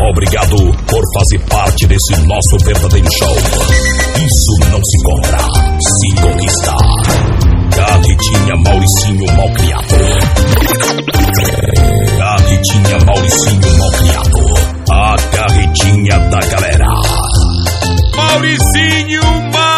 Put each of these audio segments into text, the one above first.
Obrigado por fazer parte desse nosso verdadeiro show. Isso não se compra, se conquista. Cadetinha Mauricinho Malcriado. Cadetinha Mauricinho Malcriado. A carretinha da galera. Mauricinho Malcriado.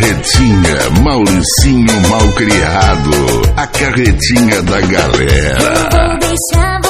carretinha, Mauricinho mal criado, a carretinha da galera. Não vou deixar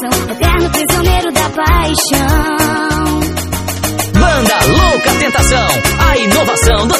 coração, eterno prisioneiro da paixão. Banda Louca Tentação, a inovação do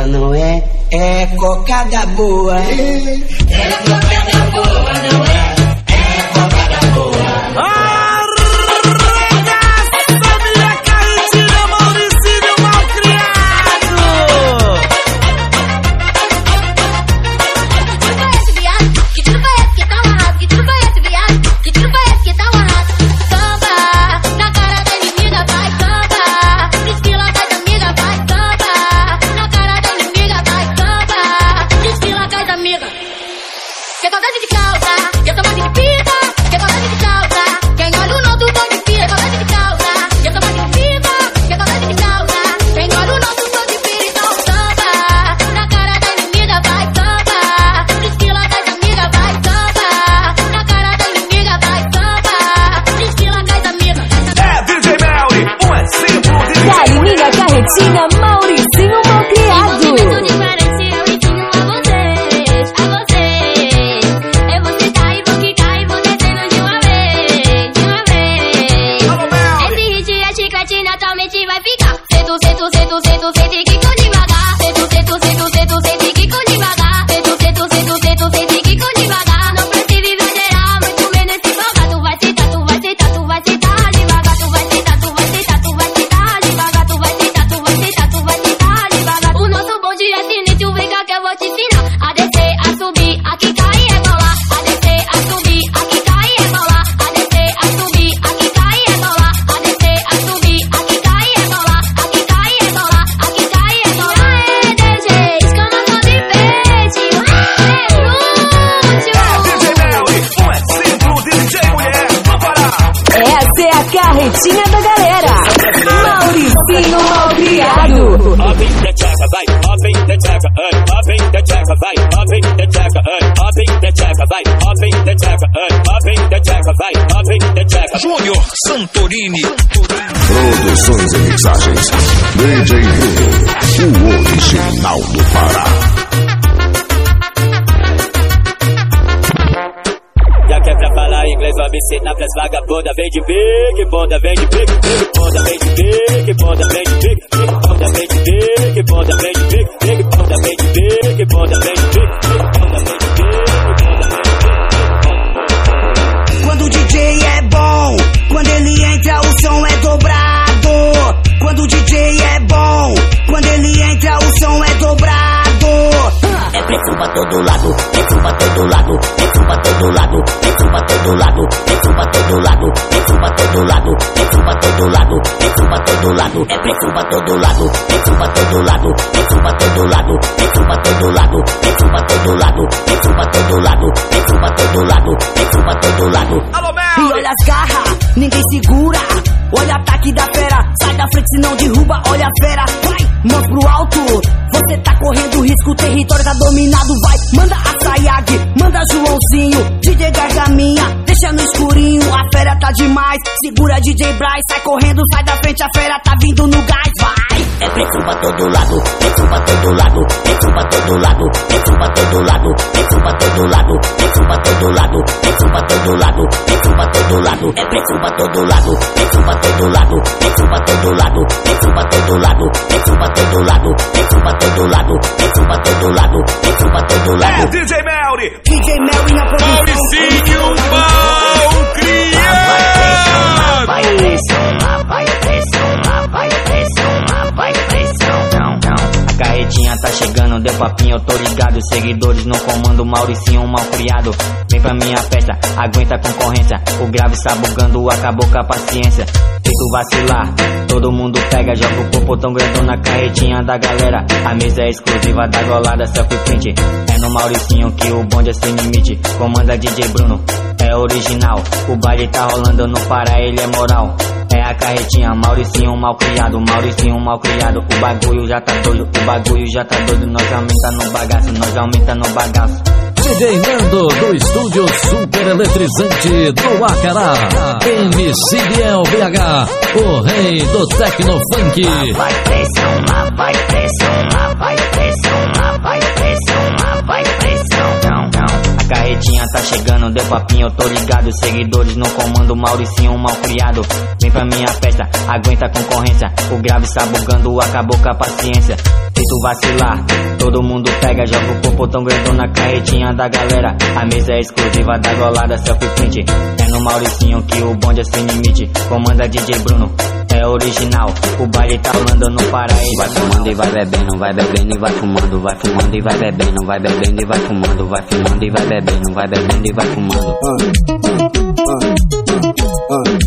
boa, não é? É cocada boa. É cocada vai, ontem de tcheca, ai, ontem de tcheca, vai, ontem de tcheca, ai, ontem de tcheca, vai, ontem de tcheca, ai, ontem de tcheca, vai, ontem de tcheca. Júnior Santorini. Produções e mixagens. DJ Bruno, o original do Pará. Já quer pra falar inglês, vai me ensinar pras vagabunda, vem de big, bunda, vem de big, big. todo lado, tem fuma todo lado, tem fuma todo lado, tem fuma todo lado, tem fuma todo lado, tem fuma todo lado, é perfuma todo lado, tem fuma todo lado, tem fuma todo lado, tem fuma todo lado, tem fuma todo lado, tem fuma todo lado, tem fuma todo lado, tem fuma todo lado. Alô, Mel! E olha as garras, ninguém segura. Olha o ataque da fera, sai da frente senão derruba, olha a fera, vai, mão pro alto. Você tá correndo risco, o território tá dominado, vai, manda a demais. Segura DJ Braz, sai correndo, sai da frente, a fera tá vindo no gás, vai. É preto pra todo lado, preto pra todo lado, preto pra todo lado, preto pra todo lado, preto pra todo lado, preto pra todo lado, preto pra todo lado, preto pra todo lado. É preto pra todo lado, preto pra todo lado, preto pra todo lado, preto pra todo lado, preto pra todo lado, preto pra todo lado, preto pra todo lado, preto pra todo É lado. DJ Melry. DJ Melvin na produção. Mauricinho papinho, eu tô ligado. Seguidores no comando, Mauricinho mal criado. Vem pra minha festa, aguenta a concorrência. O grave sabugando, acabou com a paciência. Feito vacilar, todo mundo pega, joga o popô tão grandão na carretinha da galera. A mesa é exclusiva da golada, selfie print. É no Mauricinho que o bonde é sem limite. Comanda DJ Bruno, é original. O baile tá rolando no Pará, ele é moral. É a carretinha, Mauricinho mal criado, Mauricinho mal criado. O bagulho já tá doido, o bagulho já tá doido. Nós aumenta no bagaço, nós aumenta no bagaço. DJ Nando do estúdio super eletrizante do Acará. MC Biel BH, o rei do Tecnofunk. Vai pressionar, vai pressionar, vai pressionar, vai carretinha tá chegando, deu papinho, eu tô ligado. Seguidores no comando, Mauricinho mal criado. Vem pra minha festa, aguenta a concorrência. O grave sabugando, acabou com a paciência. Feito vacilar, todo mundo pega, joga o popô tão grandão na carretinha da galera. A mesa é exclusiva da golada, selfie print. É no Mauricinho que o bonde é sem limite. Comanda DJ Bruno, é original. O baile tá rolando no paraíso. Vai fumando e vai bebendo, vai bebendo e vai fumando, vai fumando e vai bebendo, vai bebendo e vai fumando, vai fumando e vai bebendo, vai bebendo e vai fumando.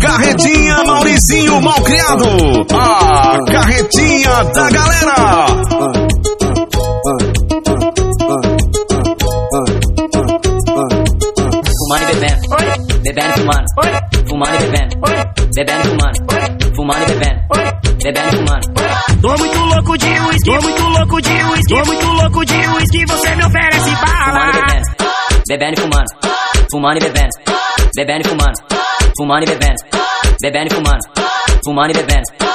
Carretinha Mauricinho Malcriado! A carretinha da galera! Bebendo, e fumando, fumando e bebendo, bebendo e fumando, fumando e bebendo, bebendo e fumando, fumando e bebendo.